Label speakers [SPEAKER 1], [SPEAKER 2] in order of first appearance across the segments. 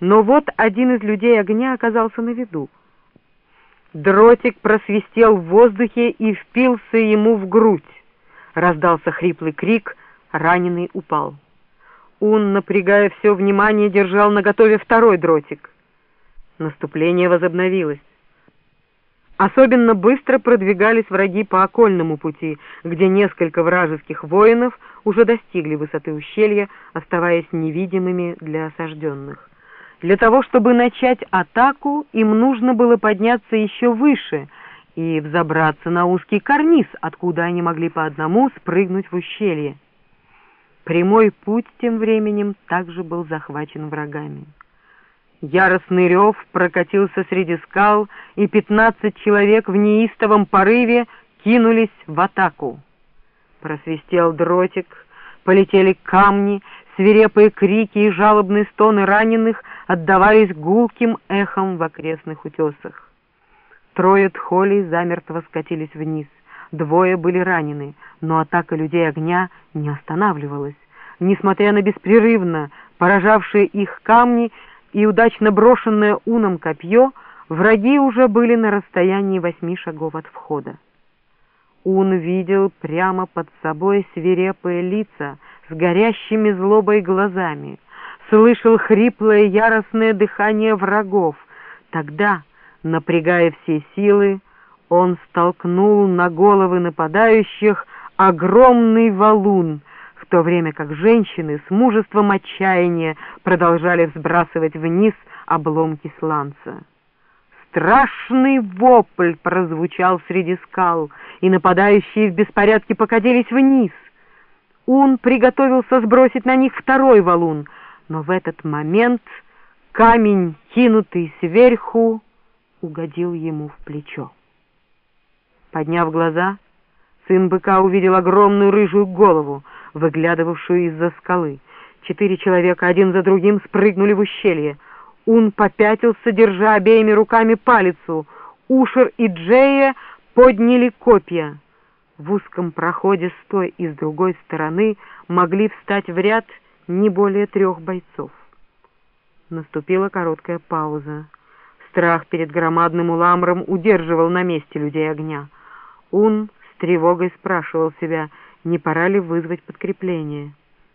[SPEAKER 1] Но вот один из людей огня оказался на виду. Дротик просвистел в воздухе и впился ему в грудь. Раздался хриплый крик, раненый упал. Ун, напрягая все внимание, держал наготове второй дротик. Наступление возобновилось. Особенно быстро продвигались враги по окольному пути, где несколько вражеских воинов уже достигли высоты ущелья, оставаясь невидимыми для осажденных. Для того, чтобы начать атаку, им нужно было подняться еще выше и взобраться на узкий карниз, откуда они могли по одному спрыгнуть в ущелье. Прямой путь тем временем также был захвачен врагами. Яростный рев прокатился среди скал, и пятнадцать человек в неистовом порыве кинулись в атаку. Просвистел дротик, полетели камни, свирепые крики и жалобные стоны раненых отдавались гулким эхом в окрестных утесах. Трое тхолей замертво скатились вниз. Двое были ранены, но атака людей огня не останавливалась. Несмотря на беспрерывно поражавшие их камни, и удачно брошенное уном копье, враги уже были на расстоянии восьми шагов от входа. Ун видел прямо под собой свирепые лица с горящими злобой глазами, слышал хриплое яростное дыхание врагов. Тогда, напрягая все силы, он столкнул на головы нападающих огромный валун — в то время как женщины с мужеством отчаяния продолжали взбрасывать вниз обломки сланца. Страшный вопль прозвучал среди скал, и нападающие в беспорядке покатились вниз. Ун приготовился сбросить на них второй валун, но в этот момент камень, кинутый сверху, угодил ему в плечо. Подняв глаза, сын быка увидел огромную рыжую голову, выглядывавшую из-за скалы. Четыре человека один за другим спрыгнули в ущелье. Ун попятился, держа обеими руками палицу. Ушер и Джея подняли копья. В узком проходе с той и с другой стороны могли встать в ряд не более трех бойцов. Наступила короткая пауза. Страх перед громадным уламром удерживал на месте людей огня. Ун с тревогой спрашивал себя — не пора ли вызвать подкрепление.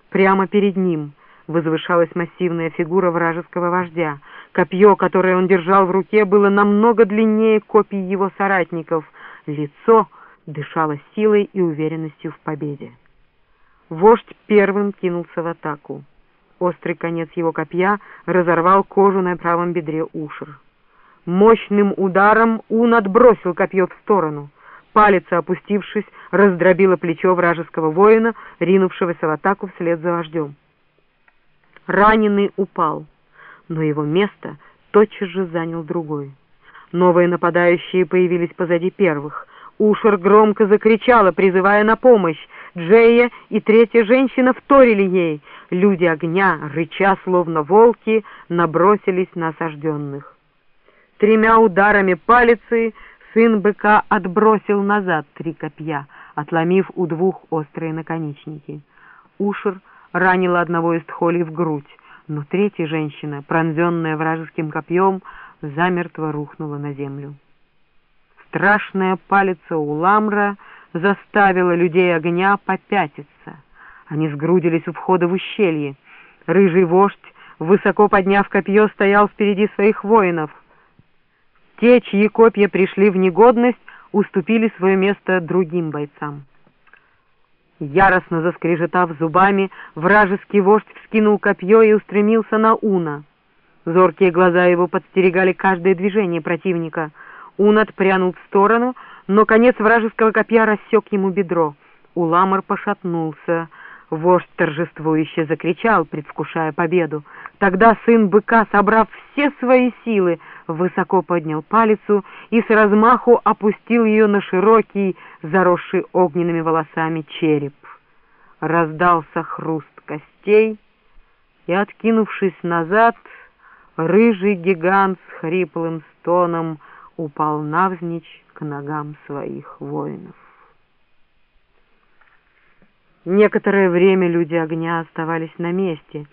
[SPEAKER 1] Прямо перед ним возвышалась массивная фигура вражеского вождя. Копье, которое он держал в руке, было намного длиннее копий его соратников. Лицо дышало силой и уверенностью в победе. Вождь первым кинулся в атаку. Острый конец его копья разорвал кожу на правом бедре Ушер. Мощным ударом Ун отбросил копье в сторону — Палец, опустившись, раздробило плечо вражеского воина, ринувшегося в атаку вслед за вождем. Раненый упал, но его место тотчас же занял другой. Новые нападающие появились позади первых. Ушер громко закричала, призывая на помощь. Джея и третья женщина вторили ей. Люди огня, рыча словно волки, набросились на осажденных. Тремя ударами палицы Сын быка отбросил назад три копья, отломив у двух острые наконечники. Ушер ранила одного из тхолей в грудь, но третья женщина, пронзенная вражеским копьем, замертво рухнула на землю. Страшная палица у ламра заставила людей огня попятиться. Они сгрудились у входа в ущелье. Рыжий вождь, высоко подняв копье, стоял впереди своих воинов. Те, чьи копья пришли в негодность, уступили свое место другим бойцам. Яростно заскрежетав зубами, вражеский вождь вскинул копье и устремился на Уна. Зоркие глаза его подстерегали каждое движение противника. Ун отпрянул в сторону, но конец вражеского копья рассек ему бедро. Уламар пошатнулся. Вождь торжествующе закричал, предвкушая победу. Тогда сын быка, собрав все свои силы, высоко поднял палицу и с размаху опустил ее на широкий, заросший огненными волосами череп. Раздался хруст костей, и, откинувшись назад, рыжий гигант с хриплым стоном упал навзничь ногам своих воинов. Некоторое время люди огня оставались на месте,